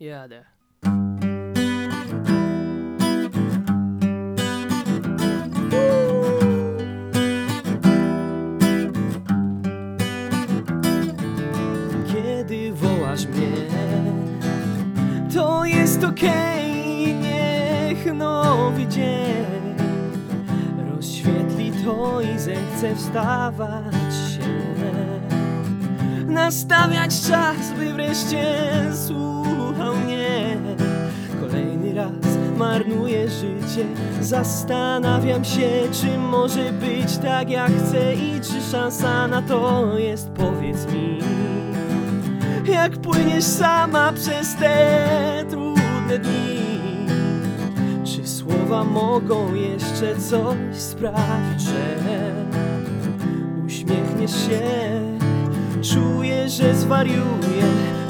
Jadę. Kiedy wołasz mnie, to jest okej, niech nowy dzień rozświetli to i zechce wstawać się. Nastawiać czas, by wreszcie słuchał marnuję życie, zastanawiam się, czy może być tak jak chcę i czy szansa na to jest, powiedz mi. Jak płyniesz sama przez te trudne dni? Czy słowa mogą jeszcze coś sprawić, że Uśmiechniesz się? Czuję, że zwariuję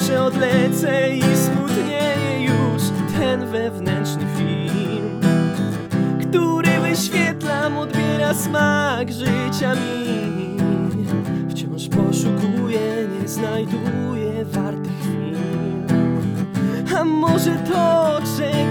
Że odlecę i smutnieje już Ten wewnętrzny Który wyświetlam, odbiera smak życia mi. Wciąż poszukuję, nie znajduję wartych chwil. A może to, czego